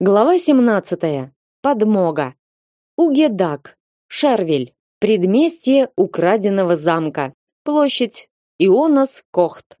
Глава 17. Подмога. Угедак. Шервиль. Предместье украденного замка. Площадь Ионас Кохт.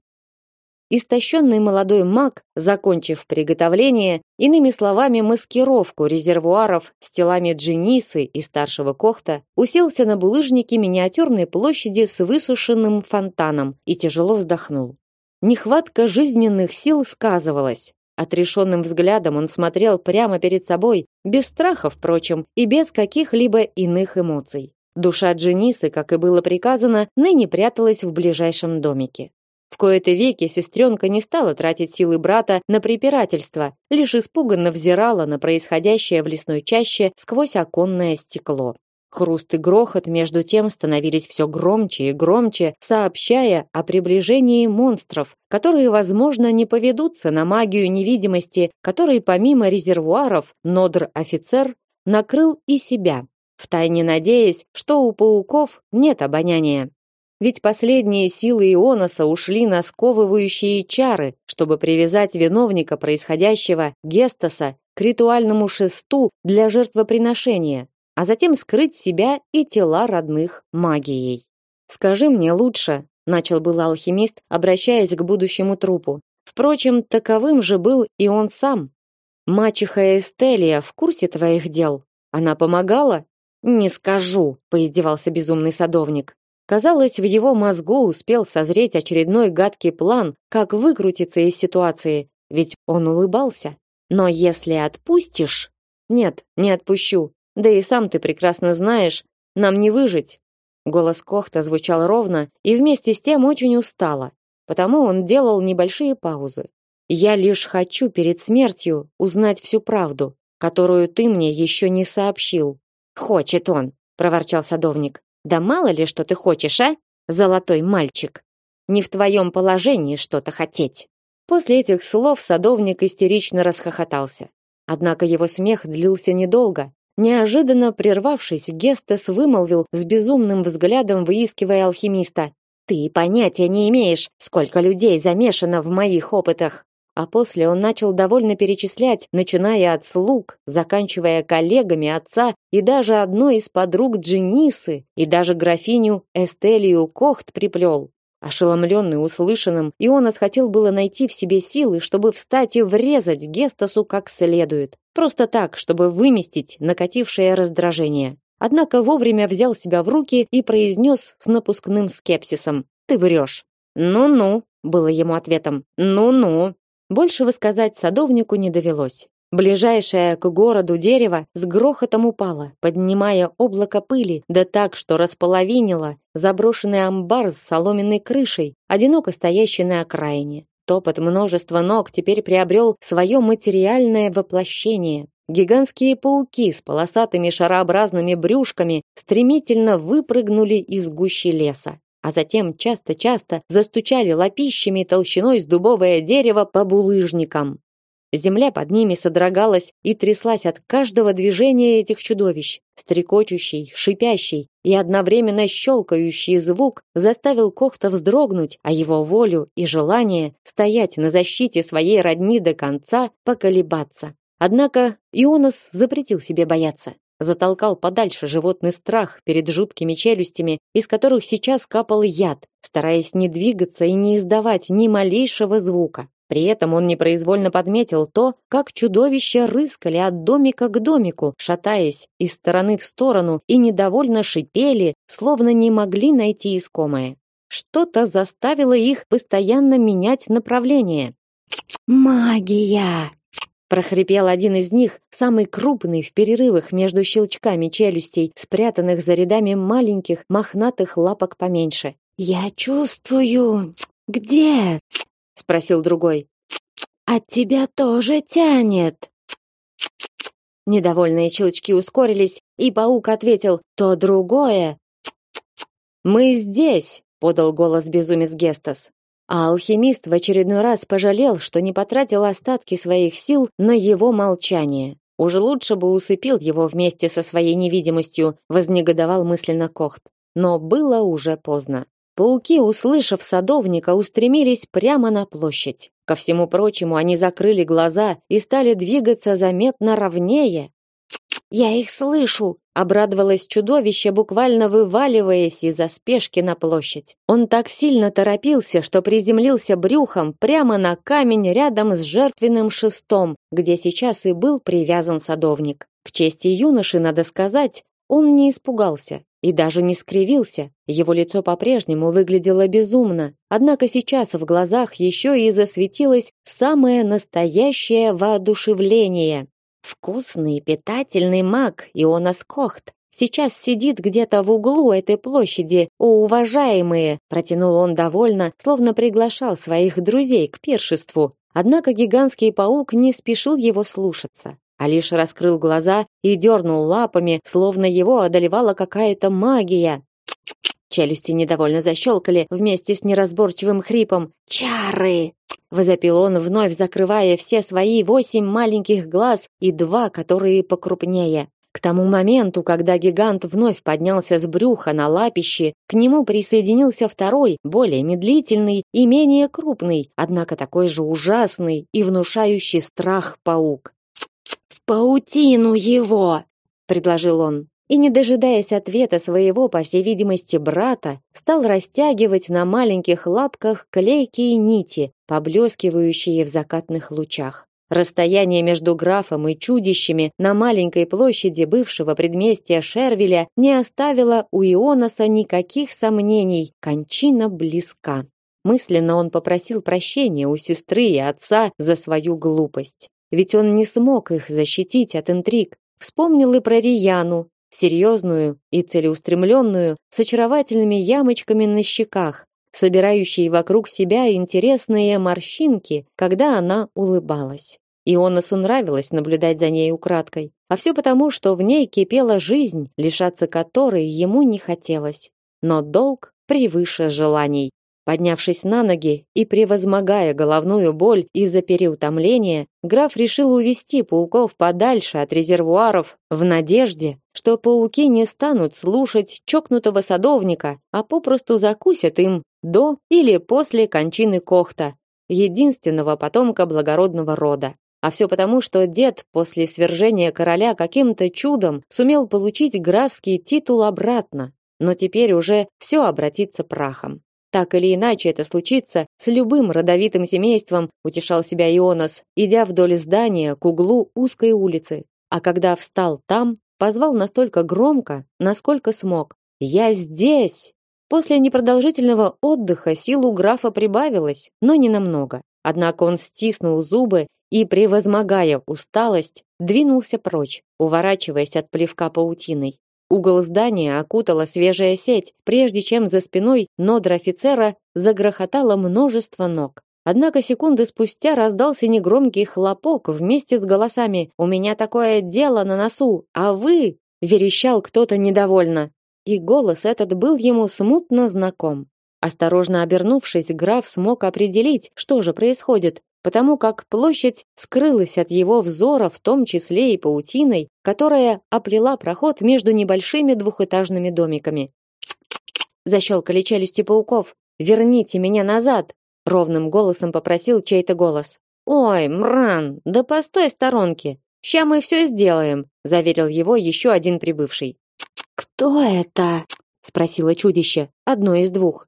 Истощенный молодой маг, закончив приготовление, иными словами маскировку резервуаров с телами Дженисы и старшего Кохта, уселся на булыжнике миниатюрной площади с высушенным фонтаном и тяжело вздохнул. Нехватка жизненных сил сказывалась. Отрешенным взглядом он смотрел прямо перед собой, без страха, впрочем, и без каких-либо иных эмоций. Душа Дженисы, как и было приказано, ныне пряталась в ближайшем домике. В кои-то веки сестренка не стала тратить силы брата на препирательство, лишь испуганно взирала на происходящее в лесной чаще сквозь оконное стекло. Хруст и грохот между тем становились все громче и громче, сообщая о приближении монстров, которые, возможно, не поведутся на магию невидимости, которой помимо резервуаров Нодр-офицер накрыл и себя, втайне надеясь, что у пауков нет обоняния. Ведь последние силы Ионоса ушли на сковывающие чары, чтобы привязать виновника происходящего, Гестоса, к ритуальному шесту для жертвоприношения, а затем скрыть себя и тела родных магией. Скажи мне лучше, начал был алхимист, обращаясь к будущему трупу. Впрочем, таковым же был и он сам. Мачеха Эстелия в курсе твоих дел. Она помогала? Не скажу, поиздевался безумный садовник. Казалось, в его мозгу успел созреть очередной гадкий план, как выкрутиться из ситуации, ведь он улыбался. Но если отпустишь... Нет, не отпущу. Да и сам ты прекрасно знаешь, нам не выжить. Голос Кохта звучал ровно и вместе с тем очень устало, потому он делал небольшие паузы. Я лишь хочу перед смертью узнать всю правду, которую ты мне еще не сообщил. Хочет он, проворчал садовник. Да мало ли, что ты хочешь, а? Золотой мальчик. Не в твоем положении что-то хотеть. После этих слов садовник истерично расхохотался. Однако его смех длился недолго, Неожиданно прервавшись, Гестес вымолвил с безумным взглядом, выискивая алхимиста: "Ты понятия не имеешь, сколько людей замешано в моих опытах". А после он начал довольно перечислять, начиная от слуг, заканчивая коллегами отца и даже одной из подруг Дженисы, и даже графиню Эстелию Кохт приплел. Ошеломленный услышанным, Ионас хотел было найти в себе силы, чтобы встать и врезать Гестасу как следует. Просто так, чтобы выместить накатившее раздражение. Однако вовремя взял себя в руки и произнес с напускным скепсисом. «Ты врешь». «Ну-ну», было ему ответом. «Ну-ну». Больше высказать садовнику не довелось. Ближайшее к городу дерево с грохотом упало, поднимая облако пыли, да так, что располовинило заброшенный амбар с соломенной крышей, одиноко стоящий на окраине. Топот множества ног теперь приобрел свое материальное воплощение. Гигантские пауки с полосатыми шарообразными брюшками стремительно выпрыгнули из гущи леса, а затем часто-часто застучали лапищами толщиной с дубовое дерево по булыжникам. Земля под ними содрогалась и тряслась от каждого движения этих чудовищ. Стрекочущий, шипящий и одновременно щелкающий звук заставил Кохта вздрогнуть, а его волю и желание стоять на защите своей родни до конца поколебаться. Однако Ионас запретил себе бояться. Затолкал подальше животный страх перед жуткими челюстями, из которых сейчас капал яд, стараясь не двигаться и не издавать ни малейшего звука. При этом он непроизвольно подметил то, как чудовища рыскали от домика к домику, шатаясь из стороны в сторону и недовольно шипели, словно не могли найти искомое. Что-то заставило их постоянно менять направление. «Магия!» прохрипел один из них, самый крупный в перерывах между щелчками челюстей, спрятанных за рядами маленьких мохнатых лапок поменьше. «Я чувствую... Где?» Спросил другой. От тебя тоже тянет. Недовольные щелчки ускорились, и паук ответил: "То другое". "Мы здесь", подал голос безумец Гестас. А алхимист в очередной раз пожалел, что не потратил остатки своих сил на его молчание. Уже лучше бы усыпил его вместе со своей невидимостью, вознегодовал мысленно Кохт. Но было уже поздно. Пауки, услышав садовника, устремились прямо на площадь. Ко всему прочему, они закрыли глаза и стали двигаться заметно ровнее. «Я их слышу!» — обрадовалось чудовище, буквально вываливаясь из-за спешки на площадь. Он так сильно торопился, что приземлился брюхом прямо на камень рядом с жертвенным шестом, где сейчас и был привязан садовник. К чести юноши, надо сказать, он не испугался и даже не скривился. Его лицо по-прежнему выглядело безумно, однако сейчас в глазах еще и засветилось самое настоящее воодушевление. Вкусный, питательный маг Ионас Кохт сейчас сидит где-то в углу этой площади, о уважаемые, протянул он довольно, словно приглашал своих друзей к пиршеству. Однако гигантский паук не спешил его слушаться, а лишь раскрыл глаза и дернул лапами, словно его одолевала какая-то магия. Челюсти недовольно защелкали вместе с неразборчивым хрипом. «Чары!» возопил он, вновь закрывая все свои восемь маленьких глаз и два, которые покрупнее. К тому моменту, когда гигант вновь поднялся с брюха на лапище, к нему присоединился второй, более медлительный и менее крупный, однако такой же ужасный и внушающий страх паук. «В паутину его!» — предложил он и, не дожидаясь ответа своего, по всей видимости, брата, стал растягивать на маленьких лапках клейкие нити, поблескивающие в закатных лучах. Расстояние между графом и чудищами на маленькой площади бывшего предместья Шервиля не оставило у Ионаса никаких сомнений, кончина близка. Мысленно он попросил прощения у сестры и отца за свою глупость. Ведь он не смог их защитить от интриг. Вспомнил и про Рияну, серьезную и целеустремленную, с очаровательными ямочками на щеках, собирающей вокруг себя интересные морщинки, когда она улыбалась. Ионасу нравилось наблюдать за ней украдкой, а все потому, что в ней кипела жизнь, лишаться которой ему не хотелось. Но долг превыше желаний. Поднявшись на ноги и превозмогая головную боль из-за переутомления, граф решил увести пауков подальше от резервуаров в надежде, что пауки не станут слушать чокнутого садовника, а попросту закусят им до или после кончины Кохта, единственного потомка благородного рода. А все потому, что дед после свержения короля каким-то чудом сумел получить графский титул обратно, но теперь уже все обратится прахом. Так или иначе это случится с любым родовитым семейством, утешал себя Ионас, идя вдоль здания к углу узкой улицы. А когда встал там, позвал настолько громко, насколько смог. «Я здесь!» После непродолжительного отдыха сил графа прибавилось, но не намного. Однако он стиснул зубы и, превозмогая усталость, двинулся прочь, уворачиваясь от плевка паутиной. Угол здания окутала свежая сеть, прежде чем за спиной нодра офицера загрохотало множество ног. Однако секунды спустя раздался негромкий хлопок вместе с голосами «У меня такое дело на носу, а вы...» — верещал кто-то недовольно. И голос этот был ему смутно знаком. Осторожно обернувшись, граф смог определить, что же происходит, потому как площадь скрылась от его взора, в том числе и паутиной, которая оплела проход между небольшими двухэтажными домиками. Защелкали челюсти пауков. «Верните меня назад!» — ровным голосом попросил чей-то голос. «Ой, Мран, да постой в сторонке! Ща мы все сделаем!» — заверил его еще один прибывший. «Кто это?» — спросило чудище, одно из двух.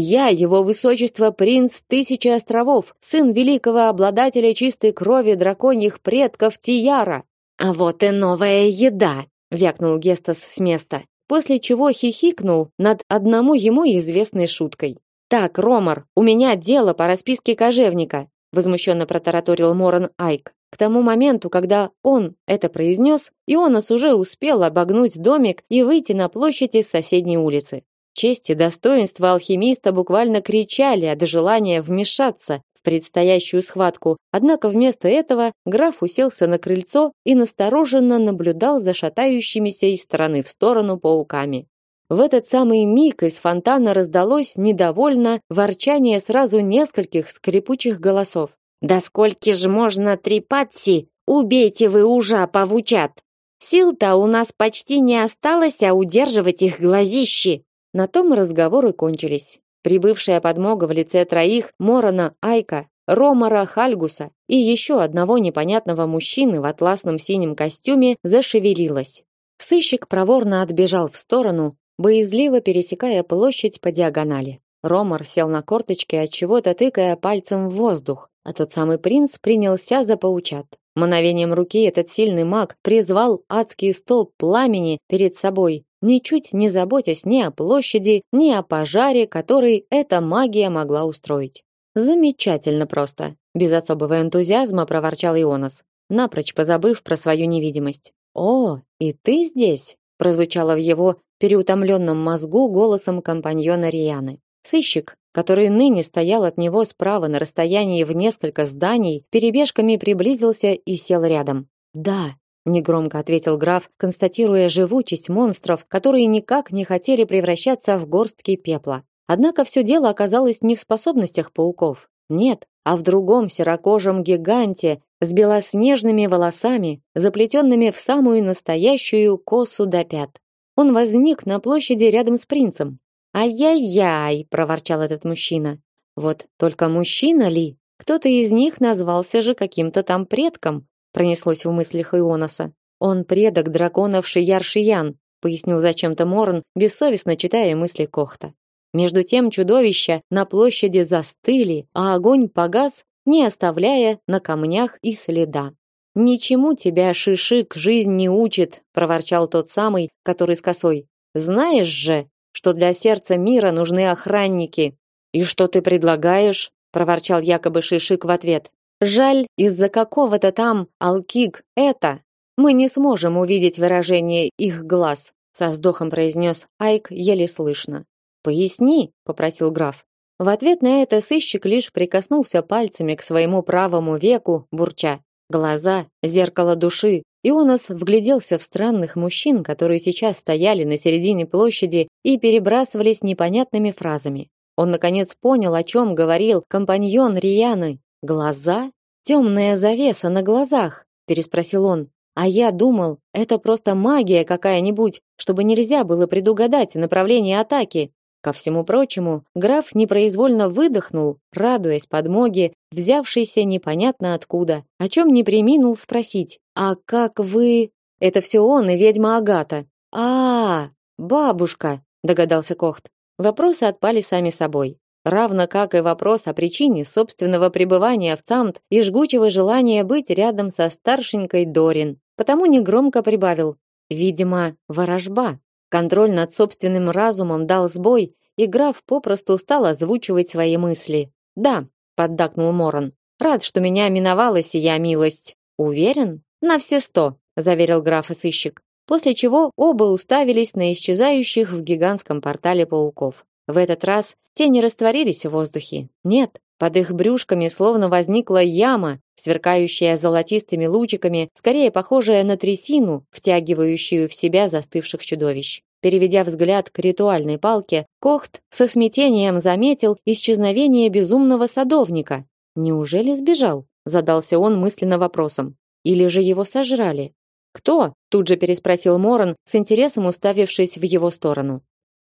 Я, его высочество принц Тысячи островов, сын великого обладателя чистой крови драконьих предков Тияра. А вот и новая еда, вякнул Гестас с места, после чего хихикнул над одному ему известной шуткой. Так, Ромар, у меня дело по расписке кожевника, возмущенно протараторил Моран Айк. К тому моменту, когда он это произнес, Ионас уже успел обогнуть домик и выйти на площадь из соседней улицы. Честь и достоинство алхимиста буквально кричали от желания вмешаться в предстоящую схватку. Однако вместо этого граф уселся на крыльцо и настороженно наблюдал за шатающимися из стороны в сторону пауками. В этот самый миг из фонтана раздалось недовольно ворчание сразу нескольких скрипучих голосов. «Да сколько же можно трепаться? Убейте вы ужа, павучат! Сил-то у нас почти не осталось, а удерживать их глазищи!» На том разговоры кончились. Прибывшая подмога в лице троих Морона Айка, Ромара Хальгуса и еще одного непонятного мужчины в атласном синем костюме зашевелилась. Сыщик проворно отбежал в сторону, боязливо пересекая площадь по диагонали. Ромар сел на корточки, от чего-то тыкая пальцем в воздух, а тот самый принц принялся за паучат. Мановением руки этот сильный маг призвал адский столб пламени перед собой, ничуть не заботясь ни о площади, ни о пожаре, который эта магия могла устроить. Замечательно просто, без особого энтузиазма проворчал Ионас, напрочь позабыв про свою невидимость. О, и ты здесь, прозвучало в его переутомленном мозгу голосом компаньона Рианы. Сыщик, который ныне стоял от него справа на расстоянии в несколько зданий, перебежками приблизился и сел рядом. "Да", негромко ответил граф, констатируя живучесть монстров, которые никак не хотели превращаться в горстки пепла. Однако все дело оказалось не в способностях пауков. Нет, а в другом серокожем гиганте с белоснежными волосами, заплетенными в самую настоящую косу до пят. Он возник на площади рядом с принцем. «Ай-яй-яй!» – проворчал этот мужчина. «Вот только мужчина ли? Кто-то из них назвался же каким-то там предком», – пронеслось в мыслях Ионоса. «Он предок драконов Шияр-Шиян», – пояснил зачем-то Морн, бессовестно читая мысли Кохта. Между тем чудовища на площади застыли, а огонь погас, не оставляя на камнях и следа. Ничему тебя, Шишик, жизнь не учит, проворчал тот самый, который с косой. Знаешь же, что для сердца мира нужны охранники. И что ты предлагаешь? проворчал якобы Шишик в ответ. Жаль, из-за какого-то там алкиг это мы не сможем увидеть выражение их глаз, со вздохом произнес Айк еле слышно. Поясни, попросил граф. В ответ на это сыщик лишь прикоснулся пальцами к своему правому веку, бурча: "Глаза зеркало души". Ионас вгляделся в странных мужчин, которые сейчас стояли на середине площади и перебрасывались непонятными фразами. Он наконец понял, о чем говорил компаньон Рианы. Глаза? Темная завеса на глазах, переспросил он. А я думал, это просто магия какая-нибудь, чтобы нельзя было предугадать направление атаки. Ко всему прочему, граф непроизвольно выдохнул, радуясь подмоге, взявшейся непонятно откуда, о чем не преминул спросить. «А как вы...» «Это все он и ведьма Агата». «А, -а, -а бабушка», — догадался Кохт. Вопросы отпали сами собой. Равно как и вопрос о причине собственного пребывания в Цамт и жгучего желания быть рядом со старшенькой Дорин. Потому негромко прибавил. Видимо, ворожба. Контроль над собственным разумом дал сбой, и граф попросту стал озвучивать свои мысли. "Да", поддакнул Моран. "Рад, что меня миновала сия милость. Уверен? На все сто", заверил граф и сыщик. После чего оба уставились на исчезающих в гигантском портале пауков. В этот раз те не растворились в воздухе. Нет, под их брюшками словно возникла яма, сверкающая золотистыми лучиками, скорее похожая на трясину, втягивающую в себя застывших чудовищ. Переведя взгляд к ритуальной палке, Кохт со смятением заметил исчезновение безумного садовника. Неужели сбежал? Задался он мысленно вопросом. Или же его сожрали? Кто? Тут же переспросил Моран, с интересом уставившись в его сторону.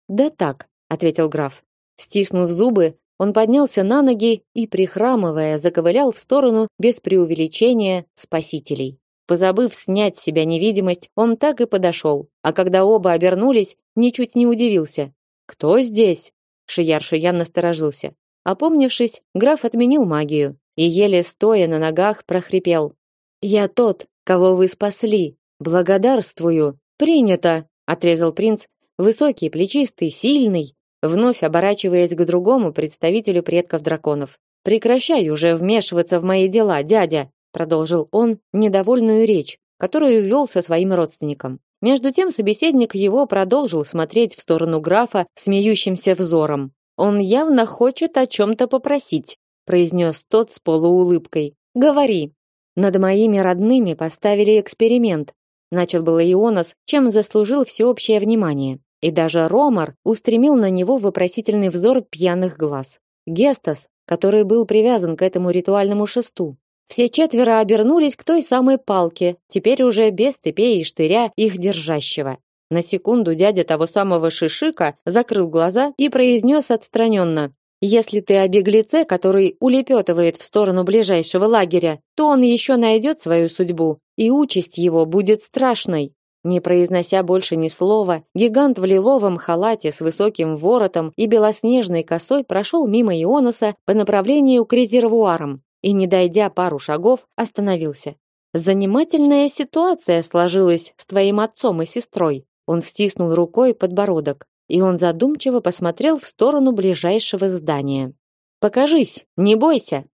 Да так, ответил граф. Стиснув зубы, он поднялся на ноги и прихрамывая заковылял в сторону без преувеличения спасителей. Позабыв снять с себя невидимость, он так и подошел, а когда оба обернулись, ничуть не удивился. «Кто здесь?» Шияр Шиян насторожился. Опомнившись, граф отменил магию и, еле стоя на ногах, прохрипел. «Я тот, кого вы спасли. Благодарствую. Принято!» отрезал принц, высокий, плечистый, сильный, вновь оборачиваясь к другому представителю предков драконов. «Прекращай уже вмешиваться в мои дела, дядя!» продолжил он недовольную речь, которую вел со своим родственником. Между тем собеседник его продолжил смотреть в сторону графа смеющимся взором. Он явно хочет о чем то попросить, произнес тот с полуулыбкой. Говори. Над моими родными поставили эксперимент. Начал было Ионас, чем заслужил всеобщее внимание. И даже Ромар устремил на него вопросительный взор пьяных глаз. Гестас, который был привязан к этому ритуальному шесту, все четверо обернулись к той самой палке, теперь уже без цепей и штыря их держащего. На секунду дядя того самого Шишика закрыл глаза и произнес отстраненно. Если ты о беглеце, который улепетывает в сторону ближайшего лагеря, то он еще найдет свою судьбу, и участь его будет страшной. Не произнося больше ни слова, гигант в лиловом халате с высоким воротом и белоснежной косой прошел мимо Ионоса по направлению к резервуарам и, не дойдя пару шагов, остановился. Занимательная ситуация сложилась с твоим отцом и сестрой. Он стиснул рукой подбородок и он задумчиво посмотрел в сторону ближайшего здания. Покажись, не бойся.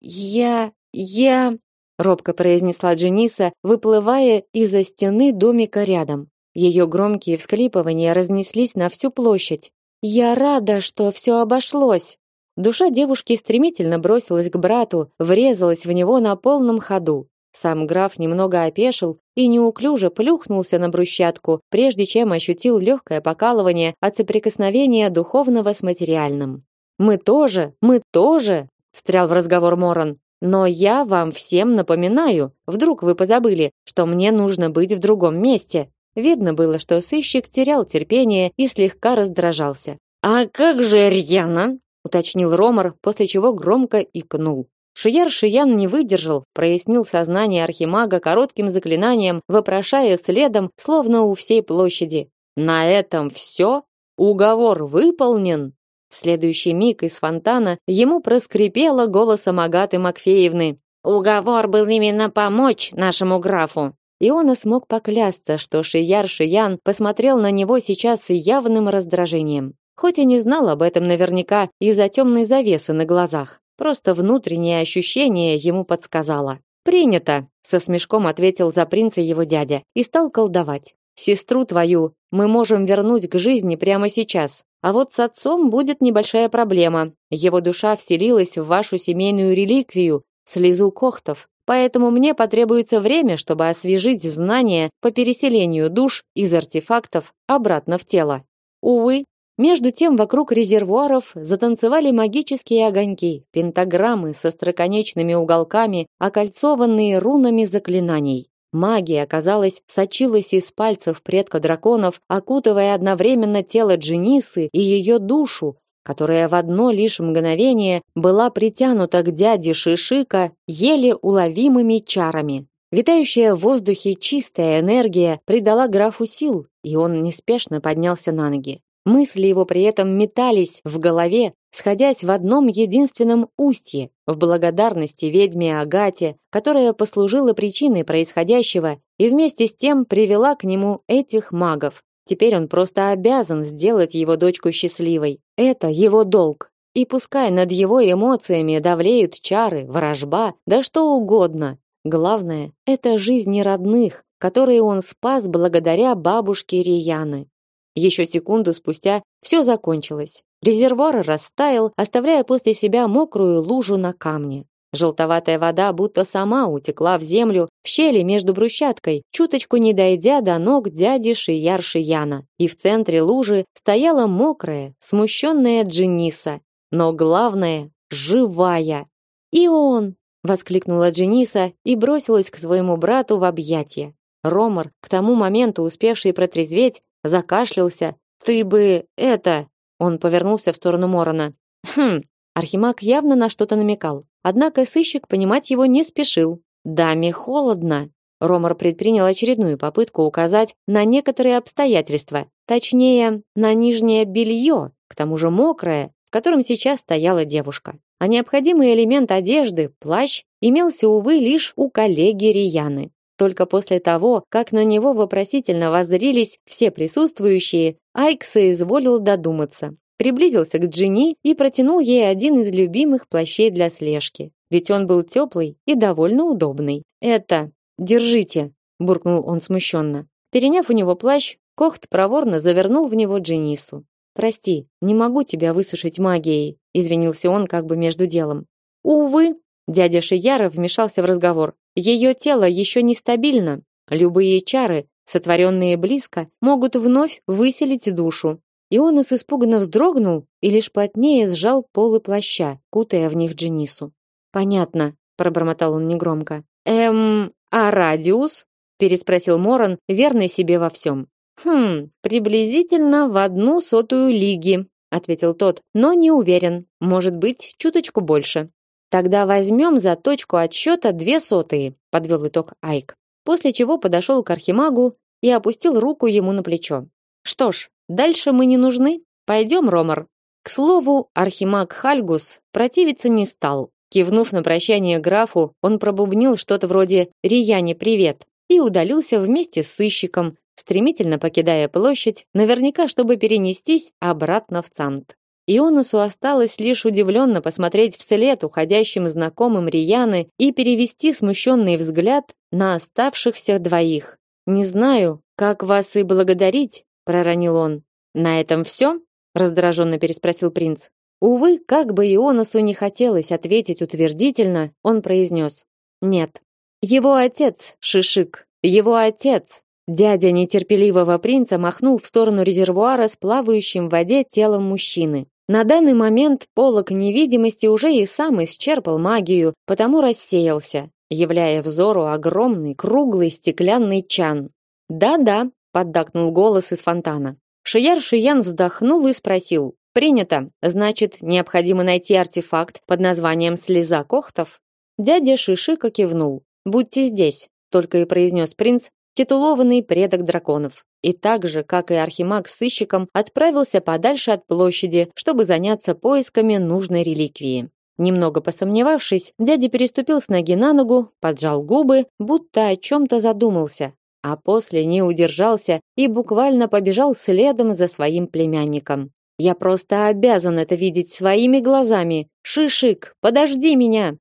Я я робко произнесла Джениса, выплывая из-за стены домика рядом. Ее громкие всхлипывания разнеслись на всю площадь. Я рада, что все обошлось. Душа девушки стремительно бросилась к брату, врезалась в него на полном ходу. Сам граф немного опешил и неуклюже плюхнулся на брусчатку, прежде чем ощутил легкое покалывание от соприкосновения духовного с материальным. «Мы тоже, мы тоже!» – встрял в разговор Моран. «Но я вам всем напоминаю, вдруг вы позабыли, что мне нужно быть в другом месте». Видно было, что сыщик терял терпение и слегка раздражался. «А как же Рьяна?» – уточнил Ромар, после чего громко икнул. Шияр Шиян не выдержал, прояснил сознание архимага коротким заклинанием, вопрошая следом, словно у всей площади. «На этом все? Уговор выполнен?» В следующий миг из фонтана ему проскрипело голосом Агаты Макфеевны. «Уговор был именно помочь нашему графу». И он смог поклясться, что Шияр Шиян посмотрел на него сейчас с явным раздражением. Хоть и не знал об этом наверняка из-за темной завесы на глазах. Просто внутреннее ощущение ему подсказало. «Принято», — со смешком ответил за принца его дядя и стал колдовать. «Сестру твою мы можем вернуть к жизни прямо сейчас, а вот с отцом будет небольшая проблема. Его душа вселилась в вашу семейную реликвию, слезу кохтов, поэтому мне потребуется время, чтобы освежить знания по переселению душ из артефактов обратно в тело. Увы, между тем вокруг резервуаров затанцевали магические огоньки, пентаграммы со строконечными уголками, окольцованные рунами заклинаний. Магия, казалось, сочилась из пальцев предка драконов, окутывая одновременно тело Дженисы и ее душу, которая в одно лишь мгновение была притянута к дяде Шишика еле уловимыми чарами. Витающая в воздухе чистая энергия придала графу сил, и он неспешно поднялся на ноги. Мысли его при этом метались в голове, сходясь в одном единственном устье, в благодарности ведьме Агате, которая послужила причиной происходящего и вместе с тем привела к нему этих магов. Теперь он просто обязан сделать его дочку счастливой. Это его долг. И пускай над его эмоциями давлеют чары, ворожба, да что угодно. Главное это жизни родных, которые он спас благодаря бабушке Рияны. Еще секунду спустя все закончилось. Резервуар растаял, оставляя после себя мокрую лужу на камне. Желтоватая вода будто сама утекла в землю в щели между брусчаткой, чуточку не дойдя до ног дяди Шияр Шияна. И в центре лужи стояла мокрая, смущенная Джениса. Но главное — живая. «И он!» — воскликнула Джениса и бросилась к своему брату в объятия. Ромар, к тому моменту успевший протрезветь, закашлялся. Ты бы это, он повернулся в сторону Морона. Хм, Архимаг явно на что-то намекал. Однако сыщик понимать его не спешил. Даме холодно. Ромар предпринял очередную попытку указать на некоторые обстоятельства, точнее, на нижнее белье, к тому же мокрое, в котором сейчас стояла девушка. А необходимый элемент одежды, плащ, имелся, увы, лишь у коллеги Рияны. Только после того, как на него вопросительно воззрились все присутствующие, Айк соизволил додуматься. Приблизился к Джинни и протянул ей один из любимых плащей для слежки. Ведь он был теплый и довольно удобный. «Это... Держите!» – буркнул он смущенно. Переняв у него плащ, Кохт проворно завернул в него Дженису. «Прости, не могу тебя высушить магией», – извинился он как бы между делом. «Увы», – дядя Шияра вмешался в разговор. Ее тело еще нестабильно. Любые чары, сотворенные близко, могут вновь выселить душу. И он испуганно вздрогнул и лишь плотнее сжал полы плаща, кутая в них Дженису. Понятно, пробормотал он негромко. Эм, а радиус? переспросил Моран, верный себе во всем. Хм, приблизительно в одну сотую лиги, ответил тот, но не уверен. Может быть, чуточку больше. Тогда возьмем за точку отсчета две сотые, подвел итог Айк. После чего подошел к архимагу и опустил руку ему на плечо. Что ж, дальше мы не нужны. Пойдем, Ромар. К слову, архимаг Хальгус противиться не стал. Кивнув на прощание графу, он пробубнил что-то вроде «Рияне, привет!» и удалился вместе с сыщиком, стремительно покидая площадь, наверняка чтобы перенестись обратно в Цамт. Ионасу осталось лишь удивленно посмотреть вслед уходящим знакомым Рияны и перевести смущенный взгляд на оставшихся двоих. «Не знаю, как вас и благодарить», — проронил он. «На этом все?» раздраженно переспросил принц. Увы, как бы Ионасу не хотелось ответить утвердительно, он произнес: "Нет. Его отец Шишик, его отец". Дядя нетерпеливого принца махнул в сторону резервуара с плавающим в воде телом мужчины. На данный момент полог невидимости уже и сам исчерпал магию, потому рассеялся, являя взору огромный круглый стеклянный чан. "Да-да", поддакнул голос из фонтана. Шияр Шиян вздохнул и спросил: "Принято. Значит, необходимо найти артефакт под названием Слеза Кохтов?" Дядя Шишика кивнул. "Будьте здесь", только и произнес принц, титулованный предок драконов. И так же, как и архимаг с сыщиком, отправился подальше от площади, чтобы заняться поисками нужной реликвии. Немного посомневавшись, дядя переступил с ноги на ногу, поджал губы, будто о чем то задумался, а после не удержался и буквально побежал следом за своим племянником. Я просто обязан это видеть своими глазами. Шишик, подожди меня.